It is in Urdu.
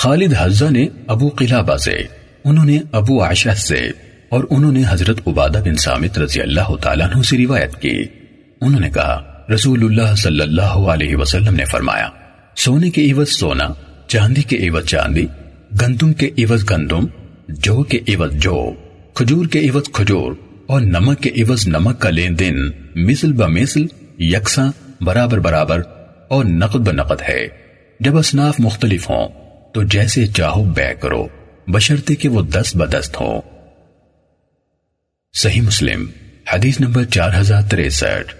خالد حزہ نے ابو قلابہ سے، انہوں نے ابو عائشہ سے، اور انہوں نے حضرت عبادہ بن سامت رضی اللہ تعالیٰ عنہ سے روایت کی۔ انہوں نے کہا، رسول اللہ صلی اللہ علیہ وسلم نے فرمایا، سونے کے عوض سونا، چاندی کے عوض چاندی، گندم کے عوض گندم، جو کے عوض جو، کھجور کے عوض کھجور، اور نمک کے عوض نمک کا لین دین، مثل بمثل یکساں، برابر برابر، اور نقد بنقد ہے۔ جب اصناف مختلف ہوں تو جیسے چاہو بے کرو بشرتے کہ وہ دست بدست ہوں۔ صحیح مسلم، حدیث نمبر چار ہزار تریسٹھ۔